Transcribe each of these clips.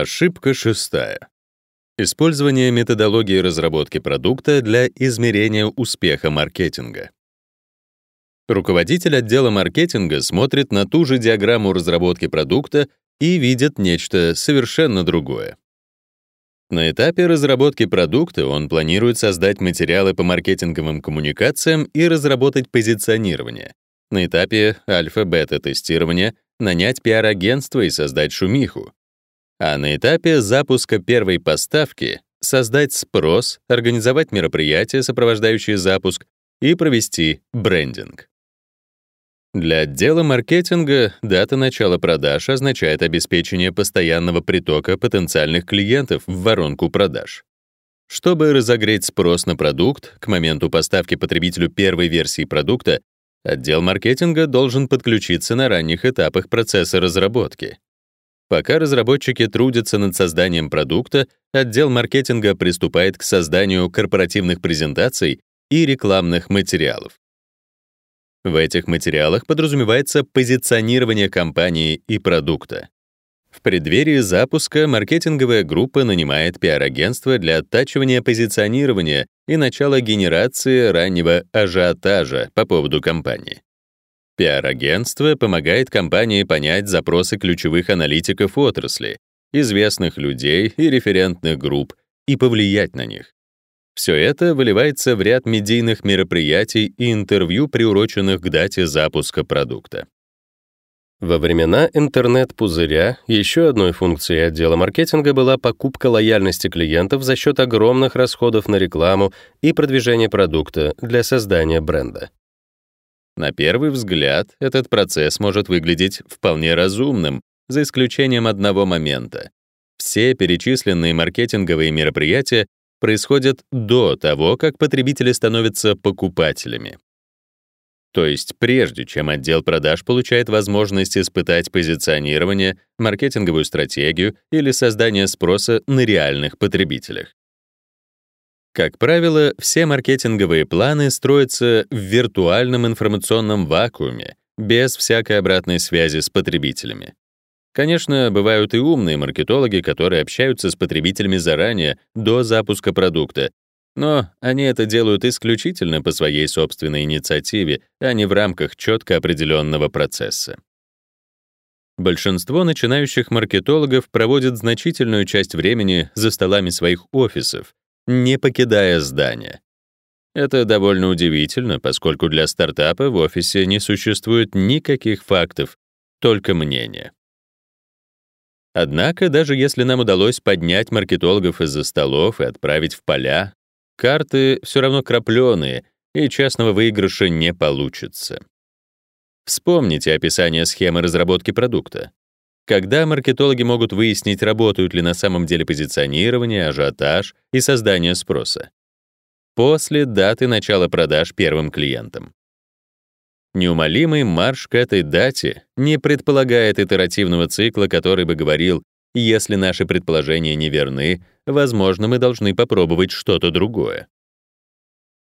Ошибка шестая. Использование методологии разработки продукта для измерения успеха маркетинга. Руководитель отдела маркетинга смотрит на ту же диаграмму разработки продукта и видит нечто совершенно другое. На этапе разработки продукта он планирует создать материалы по маркетинговым коммуникациям и разработать позиционирование. На этапе альфа-бета-тестирования нанять пиар-агентство и создать шумиху а на этапе запуска первой поставки создать спрос, организовать мероприятия, сопровождающие запуск, и провести брендинг. Для отдела маркетинга дата начала продаж означает обеспечение постоянного притока потенциальных клиентов в воронку продаж. Чтобы разогреть спрос на продукт к моменту поставки потребителю первой версии продукта, отдел маркетинга должен подключиться на ранних этапах процесса разработки. Пока разработчики трудятся над созданием продукта, отдел маркетинга приступает к созданию корпоративных презентаций и рекламных материалов. В этих материалах подразумевается позиционирование компании и продукта. В преддверии запуска маркетинговая группа нанимает пиар-агентство для оттачивания позиционирования и начала генерации раннего ажиотажа по поводу компании. Пиар-агентство помогает компании понять запросы ключевых аналитиков отрасли, известных людей и референтных групп и повлиять на них. Все это выливается в ряд медийных мероприятий и интервью, приуроченных к дате запуска продукта. Во времена интернет-пузыря еще одной функцией отдела маркетинга была покупка лояльности клиентов за счет огромных расходов на рекламу и продвижение продукта для создания бренда. На первый взгляд, этот процесс может выглядеть вполне разумным, за исключением одного момента. Все перечисленные маркетинговые мероприятия происходят до того, как потребители становятся покупателями. То есть прежде чем отдел продаж получает возможность испытать позиционирование, маркетинговую стратегию или создание спроса на реальных потребителях. Как правило, все маркетинговые планы строятся в виртуальном информационном вакууме, без всякой обратной связи с потребителями. Конечно, бывают и умные маркетологи, которые общаются с потребителями заранее, до запуска продукта, но они это делают исключительно по своей собственной инициативе, а не в рамках четко определенного процесса. Большинство начинающих маркетологов проводят значительную часть времени за столами своих офисов, не покидая здание. Это довольно удивительно, поскольку для стартапа в офисе не существует никаких фактов, только мнения. Однако, даже если нам удалось поднять маркетологов из-за столов и отправить в поля, карты все равно крапленые, и частного выигрыша не получится. Вспомните описание схемы разработки продукта. Когда маркетологи могут выяснить, работают ли на самом деле позиционирование, ажиотаж и создание спроса? После даты начала продаж первым клиентам. Неумолимый марш к этой дате не предполагает итеративного цикла, который бы говорил, если наши предположения неверны, возможно, мы должны попробовать что-то другое.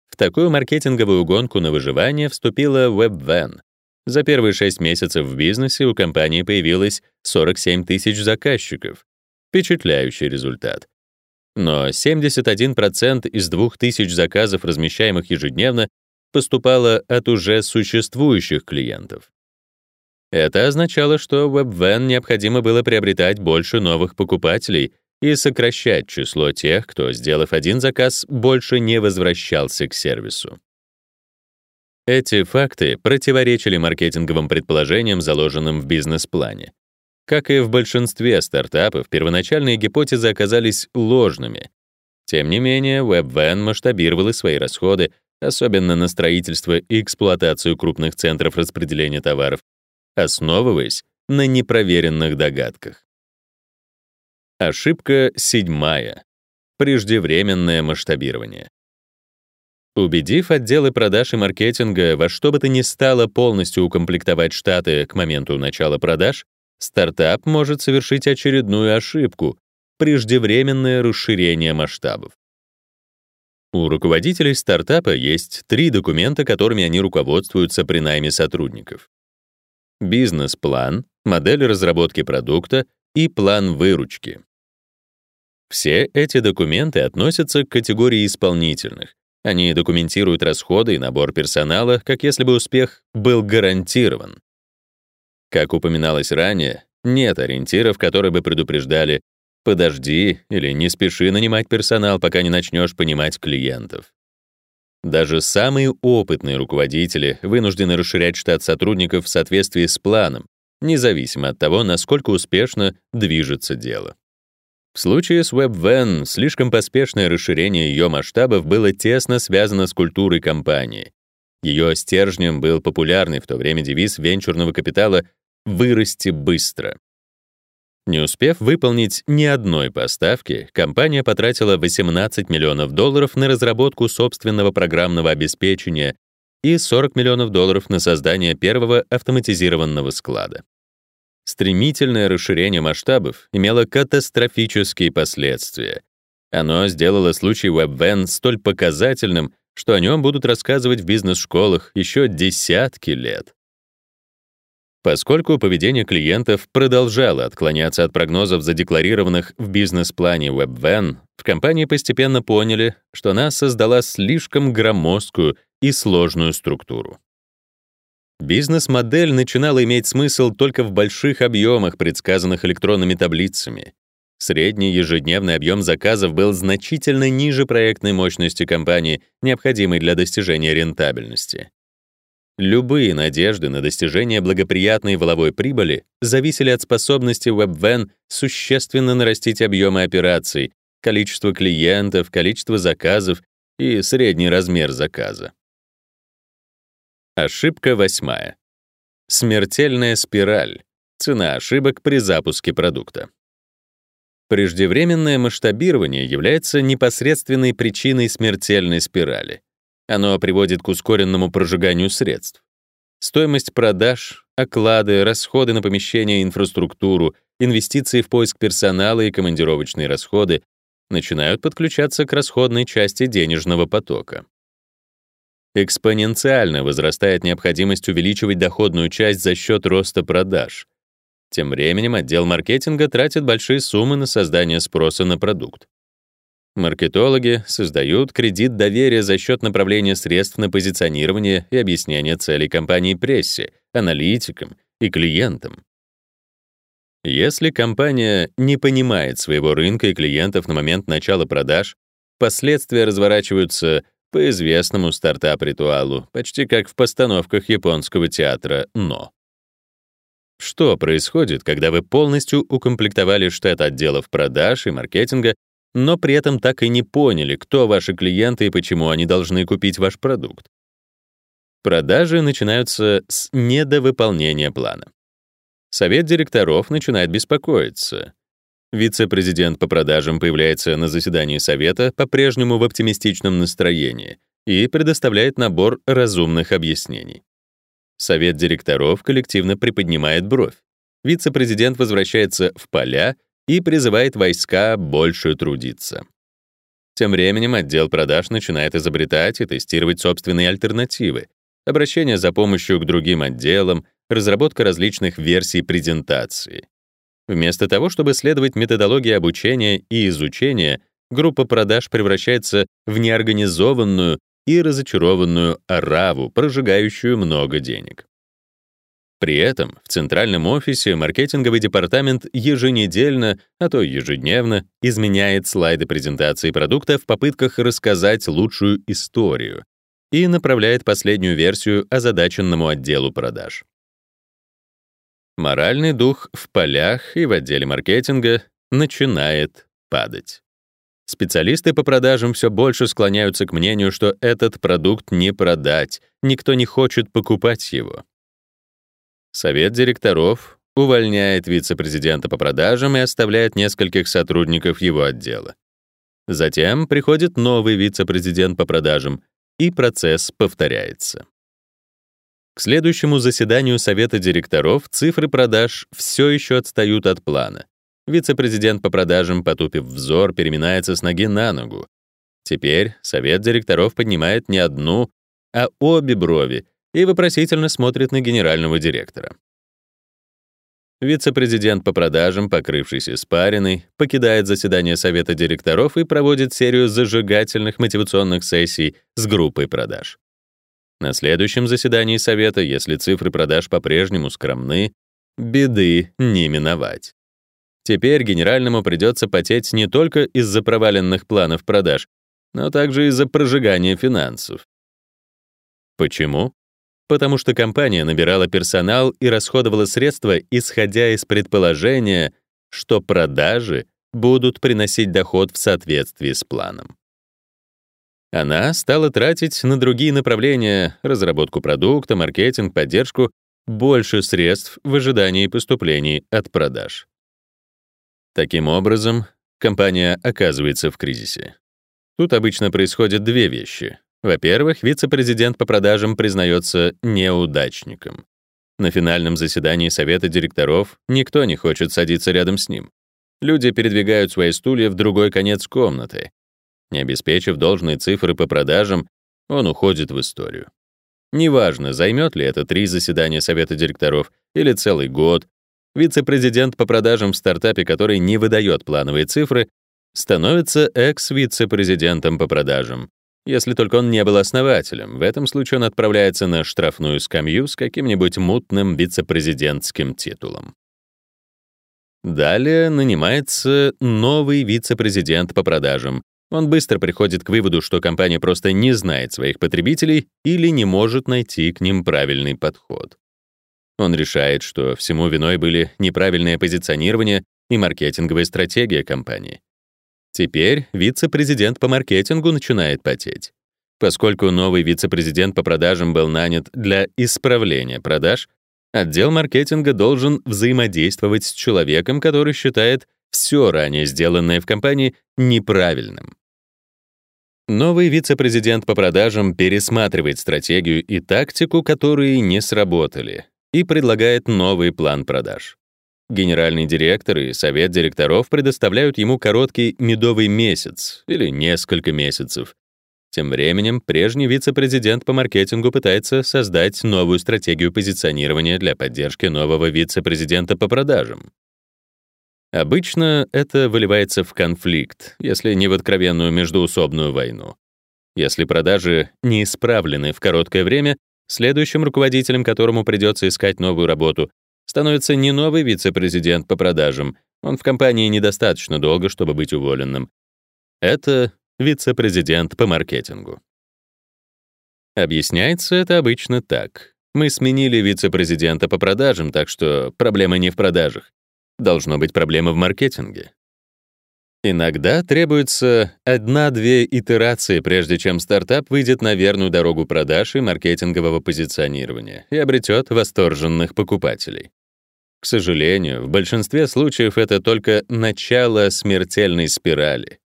В такую маркетинговую гонку на выживание вступила WebVan, за первые 6 месяцев в бизнесе у компании появилось 47 тысяч заказчиков. Впечатляющий результат. Но 71% из 2000 заказов, размещаемых ежедневно, поступало от уже существующих клиентов. Это означало, что WebVan необходимо было приобретать больше новых покупателей и сокращать число тех, кто, сделав один заказ, больше не возвращался к сервису. Эти факты противоречили маркетинговым предположениям, заложенным в бизнес-плане. Как и в большинстве стартапов, первоначальные гипотезы оказались ложными. Тем не менее, WebVan масштабировала свои расходы, особенно на строительство и эксплуатацию крупных центров распределения товаров, основываясь на непроверенных догадках. Ошибка седьмая. Преждевременное масштабирование. Убедив отделы продаж и маркетинга во что бы то ни стало полностью укомплектовать штаты к моменту начала продаж, стартап может совершить очередную ошибку — преждевременное расширение масштабов. У руководителей стартапа есть три документа, которыми они руководствуются при найме сотрудников. Бизнес-план, модель разработки продукта и план выручки. Все эти документы относятся к категории исполнительных. Они документируют расходы и набор персонала, как если бы успех был гарантирован. Как упоминалось ранее, нет ориентиров, которые бы предупреждали «подожди» или «не спеши нанимать персонал, пока не начнешь понимать клиентов». Даже самые опытные руководители вынуждены расширять штат сотрудников в соответствии с планом, независимо от того, насколько успешно движется дело. В случае с WebVan слишком поспешное расширение ее масштабов было тесно связано с культурой компании. Ее стержнем был популярный в то время девиз венчурного капитала «вырасти быстро». Не успев выполнить ни одной поставки, компания потратила 18 миллионов долларов на разработку собственного программного обеспечения и 40 миллионов долларов на создание первого автоматизированного склада. Стремительное расширение масштабов имело катастрофические последствия. Оно сделало случай WebVan столь показательным, что о нем будут рассказывать в бизнес-школах еще десятки лет. Поскольку поведение клиентов продолжало отклоняться от прогнозов, задекларированных в бизнес-плане WebVan, в компании постепенно поняли, что она создала слишком громоздкую и сложную структуру. Бизнес-модель начинала иметь смысл только в больших объемах, предсказанных электронными таблицами. Средний ежедневный объем заказов был значительно ниже проектной мощности компании, необходимой для достижения рентабельности. Любые надежды на достижение благоприятной воловой прибыли зависели от способности WebVan существенно нарастить объемы операций, количество клиентов, количество заказов и средний размер заказа. Ошибка восьмая. Смертельная спираль. Цена ошибок при запуске продукта. Преждевременное масштабирование является непосредственной причиной смертельной спирали. Оно приводит к ускоренному прожиганию средств. Стоимость продаж, оклады, расходы на помещение и инфраструктуру, инвестиции в поиск персонала и командировочные расходы начинают подключаться к расходной части денежного потока. Экспоненциально возрастает необходимость увеличивать доходную часть за счет роста продаж. Тем временем отдел маркетинга тратит большие суммы на создание спроса на продукт. Маркетологи создают кредит доверия за счет направления средств на позиционирование и объяснение целей компании прессе, аналитикам и клиентам. Если компания не понимает своего рынка и клиентов на момент начала продаж, последствия разворачиваются по известному стартап-ритуалу, почти как в постановках японского театра «Но». Что происходит, когда вы полностью укомплектовали штат отделов продаж и маркетинга но при этом так и не поняли, кто ваши клиенты и почему они должны купить ваш продукт. Продажи начинаются с недовыполнения плана. Совет директоров начинает беспокоиться. Вице-президент по продажам появляется на заседании совета по-прежнему в оптимистичном настроении и предоставляет набор разумных объяснений. Совет директоров коллективно приподнимает бровь. Вице-президент возвращается в поля и призывает войска больше трудиться. Тем временем отдел продаж начинает изобретать и тестировать собственные альтернативы, обращение за помощью к другим отделам, разработка различных версий презентации. Вместо того, чтобы следовать методологии обучения и изучения, группа продаж превращается в неорганизованную и разочарованную ораву, прожигающую много денег. При этом в центральном офисе маркетинговый департамент еженедельно, а то ежедневно изменяет слайды презентации продукта в попытках рассказать лучшую историю и направляет последнюю версию озадаченному отделу продаж. Моральный дух в полях и в отделе маркетинга начинает падать. Специалисты по продажам все больше склоняются к мнению, что этот продукт не продать, никто не хочет покупать его. Совет директоров увольняет вице-президента по продажам и оставляет нескольких сотрудников его отдела. Затем приходит новый вице-президент по продажам, и процесс повторяется. К следующему заседанию совета директоров цифры продаж все еще отстают от плана. Вице-президент по продажам, потупив взор, переминается с ноги на ногу. Теперь совет директоров поднимает не одну, а обе брови и вопросительно смотрит на генерального директора. Вице-президент по продажам, покрывшись испариной, покидает заседание совета директоров и проводит серию зажигательных мотивационных сессий с группой продаж. На следующем заседании совета, если цифры продаж по-прежнему скромны, беды не миновать. Теперь генеральному придется потеть не только из-за проваленных планов продаж, но также из-за прожигания финансов. Почему? Потому что компания набирала персонал и расходовала средства, исходя из предположения, что продажи будут приносить доход в соответствии с планом. Она стала тратить на другие направления — разработку продукта, маркетинг, поддержку — больше средств в ожидании поступлений от продаж. Таким образом, компания оказывается в кризисе. Тут обычно происходят две вещи. Во-первых, вице-президент по продажам признается неудачником. На финальном заседании совета директоров никто не хочет садиться рядом с ним. Люди передвигают свои стулья в другой конец комнаты, не обеспечив должные цифры по продажам, он уходит в историю. Неважно, займет ли это три заседания совета директоров или целый год, вице-президент по продажам в стартапе, который не выдает плановые цифры, становится экс-вице-президентом по продажам. Если только он не был основателем, в этом случае он отправляется на штрафную скамью с каким-нибудь мутным вице-президентским титулом. Далее нанимается новый вице-президент по продажам, он быстро приходит к выводу, что компания просто не знает своих потребителей или не может найти к ним правильный подход. Он решает, что всему виной были неправильное позиционирование и маркетинговая стратегия компании. Теперь вице-президент по маркетингу начинает потеть. Поскольку новый вице-президент по продажам был нанят для исправления продаж, отдел маркетинга должен взаимодействовать с человеком, который считает все ранее сделанное в компании неправильным. Новый вице-президент по продажам пересматривает стратегию и тактику, которые не сработали, и предлагает новый план продаж. Генеральный директор и совет директоров предоставляют ему короткий медовый месяц или несколько месяцев. Тем временем прежний вице-президент по маркетингу пытается создать новую стратегию позиционирования для поддержки нового вице-президента по продажам. Обычно это выливается в конфликт, если не в откровенную междуусобную войну. Если продажи не исправлены в короткое время, следующим руководителем, которому придется искать новую работу, становится не новый вице-президент по продажам, он в компании недостаточно долго, чтобы быть уволенным. Это вице-президент по маркетингу. Объясняется это обычно так. Мы сменили вице-президента по продажам, так что проблема не в продажах. Должно быть проблема в маркетинге. Иногда требуется одна-две итерации, прежде чем стартап выйдет на верную дорогу продаж и маркетингового позиционирования и обретет восторженных покупателей. К сожалению, в большинстве случаев это только начало смертельной спирали.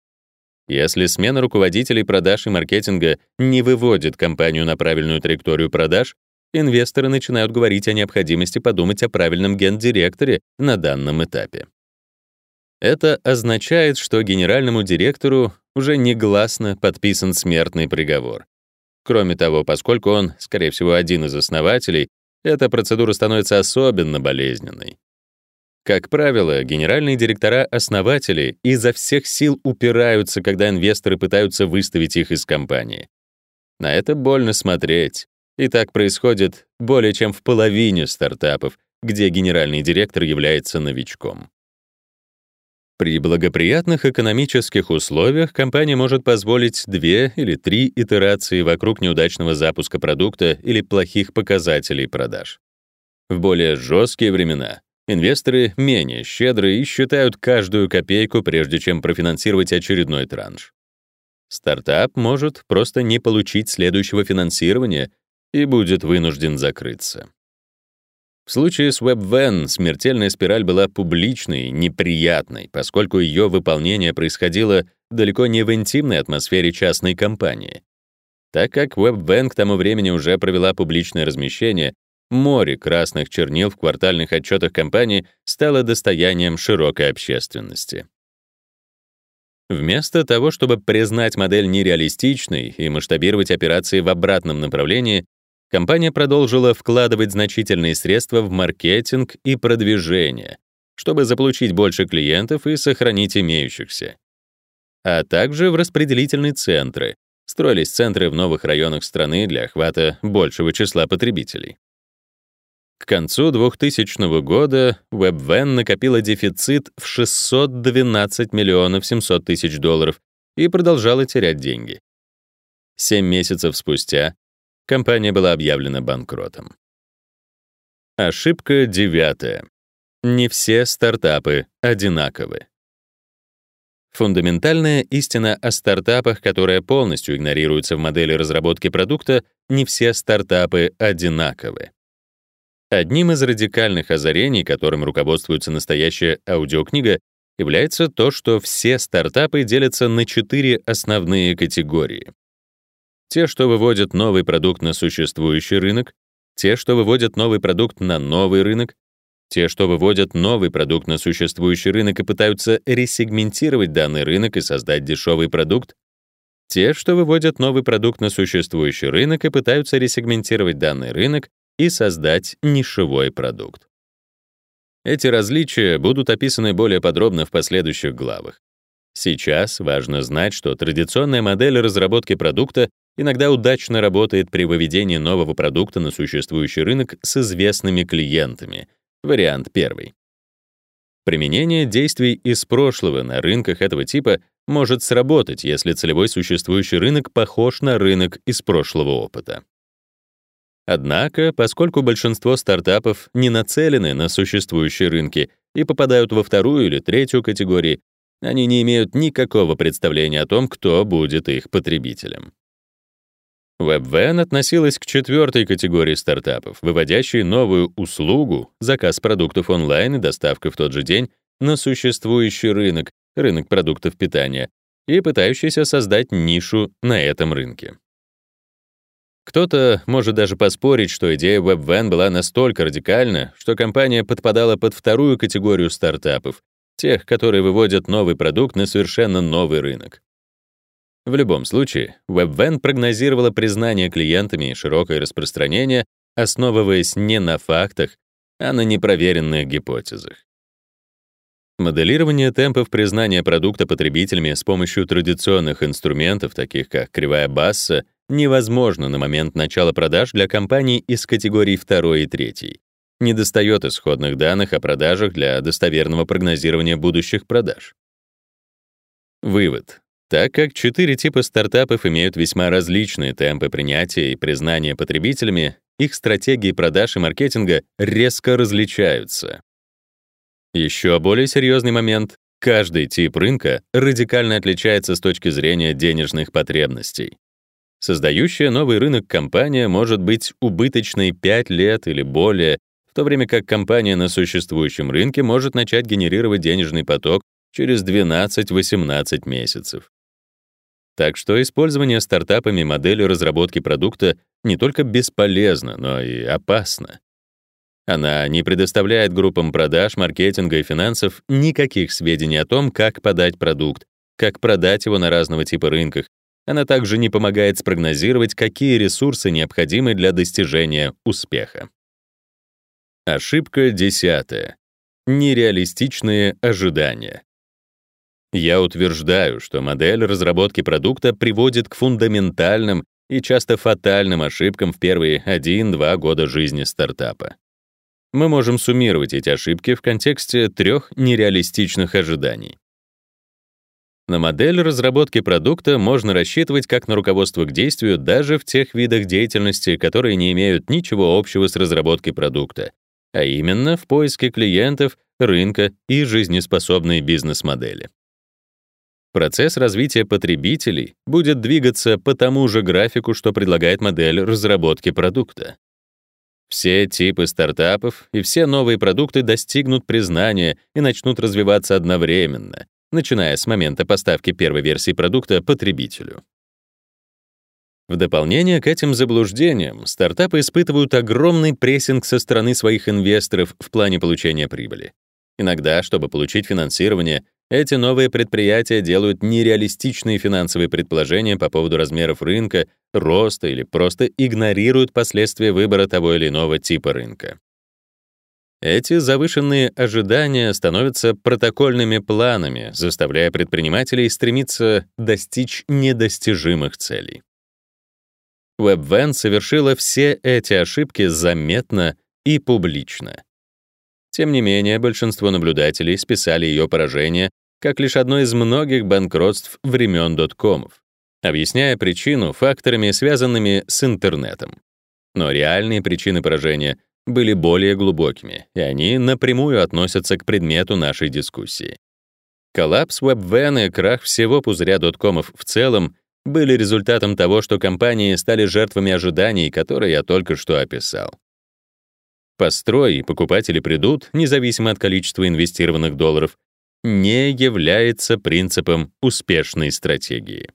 Если смена руководителей продаж и маркетинга не выводит компанию на правильную траекторию продаж, инвесторы начинают говорить о необходимости подумать о правильном гендиректоре на данном этапе. Это означает, что генеральному директору уже негласно подписан смертный приговор. Кроме того, поскольку он, скорее всего, один из основателей, эта процедура становится особенно болезненной. Как правило, генеральные директора-основатели изо всех сил упираются, когда инвесторы пытаются выставить их из компании. На это больно смотреть. И так происходит более чем в половине стартапов, где генеральный директор является новичком. При благоприятных экономических условиях компания может позволить две или три итерации вокруг неудачного запуска продукта или плохих показателей продаж. В более жесткие времена инвесторы менее щедры и считают каждую копейку, прежде чем профинансировать очередной транш. Стартап может просто не получить следующего финансирования и будет вынужден закрыться. В случае с WebVan смертельная спираль была публичной, неприятной, поскольку ее выполнение происходило далеко не в интимной атмосфере частной компании. Так как WebVan к тому времени уже провела публичное размещение, море красных чернил в квартальных отчетах компании стало достоянием широкой общественности. Вместо того, чтобы признать модель нереалистичной и масштабировать операции в обратном направлении, компания продолжила вкладывать значительные средства в маркетинг и продвижение, чтобы заполучить больше клиентов и сохранить имеющихся. А также в распределительные центры. Строились центры в новых районах страны для охвата большего числа потребителей. К концу 2000 года WebVan накопила дефицит в 612 миллионов 700 тысяч долларов и продолжала терять деньги. Семь месяцев спустя компания была объявлена банкротом. Ошибка девятая. Не все стартапы одинаковы. Фундаментальная истина о стартапах, которая полностью игнорируется в модели разработки продукта, не все стартапы одинаковы. Одним из радикальных озарений, которым руководствуется настоящая аудиокнига, является то, что все стартапы делятся на четыре основные категории. Те, что выводят новый продукт на существующий рынок, те, что выводят новый продукт на новый рынок, те, что выводят новый продукт на существующий рынок и пытаются ресегментировать данный рынок и создать дешевый продукт, те, что выводят новый продукт на существующий рынок и пытаются ресегментировать данный рынок и создать нишевой продукт. Эти различия будут описаны более подробно в последующих главах. Сейчас важно знать, что традиционная модель разработки продукта иногда удачно работает при выведении нового продукта на существующий рынок с известными клиентами. Вариант первый. Применение действий из прошлого на рынках этого типа может сработать, если целевой существующий рынок похож на рынок из прошлого опыта. Однако, поскольку большинство стартапов не нацелены на существующие рынки и попадают во вторую или третью категории, они не имеют никакого представления о том, кто будет их потребителем. WebVan относилась к четвертой категории стартапов, выводящей новую услугу, заказ продуктов онлайн и доставка в тот же день на существующий рынок, рынок продуктов питания, и пытающейся создать нишу на этом рынке. Кто-то может даже поспорить, что идея WebVan была настолько радикальна, что компания подпадала под вторую категорию стартапов, тех, которые выводят новый продукт на совершенно новый рынок. В любом случае, WebVan прогнозировала признание клиентами и широкое распространение, основываясь не на фактах, а на непроверенных гипотезах. Моделирование темпов признания продукта потребителями с помощью традиционных инструментов, таких как кривая Басса, невозможно на момент начала продаж для компаний из категорий 2 и 3. Недостает исходных данных о продажах для достоверного прогнозирования будущих продаж. Вывод. Так как четыре типа стартапов имеют весьма различные темпы принятия и признания потребителями, их стратегии продаж и маркетинга резко различаются. Еще более серьезный момент — каждый тип рынка радикально отличается с точки зрения денежных потребностей. Создающая новый рынок компания может быть убыточной 5 лет или более, в то время как компания на существующем рынке может начать генерировать денежный поток через 12-18 месяцев. Так что использование стартапами модели разработки продукта не только бесполезно, но и опасно. Она не предоставляет группам продаж, маркетинга и финансов никаких сведений о том, как подать продукт, как продать его на разного типа рынках, она также не помогает спрогнозировать, какие ресурсы необходимы для достижения успеха. Ошибка десятая. Нереалистичные ожидания. Я утверждаю, что модель разработки продукта приводит к фундаментальным и часто фатальным ошибкам в первые 1-2 года жизни стартапа. Мы можем суммировать эти ошибки в контексте трех нереалистичных ожиданий. На модель разработки продукта можно рассчитывать как на руководство к действию даже в тех видах деятельности, которые не имеют ничего общего с разработкой продукта, а именно в поиске клиентов, рынка и жизнеспособной бизнес-модели. Процесс развития потребителей будет двигаться по тому же графику, что предлагает модель разработки продукта. Все типы стартапов и все новые продукты достигнут признания и начнут развиваться одновременно, начиная с момента поставки первой версии продукта потребителю. В дополнение к этим заблуждениям, стартапы испытывают огромный прессинг со стороны своих инвесторов в плане получения прибыли. Иногда, чтобы получить финансирование, Эти новые предприятия делают нереалистичные финансовые предположения по поводу размеров рынка, роста или просто игнорируют последствия выбора того или иного типа рынка. Эти завышенные ожидания становятся протокольными планами, заставляя предпринимателей стремиться достичь недостижимых целей. WebVan совершила все эти ошибки заметно и публично. Тем не менее, большинство наблюдателей списали ее поражение как лишь одно из многих банкротств времен доткомов, объясняя причину факторами, связанными с интернетом. Но реальные причины поражения были более глубокими, и они напрямую относятся к предмету нашей дискуссии. Коллапс WebVan и крах всего пузыря доткомов в целом были результатом того, что компании стали жертвами ожиданий, которые я только что описал. Построй, и покупатели придут, независимо от количества инвестированных долларов, не является принципом успешной стратегии.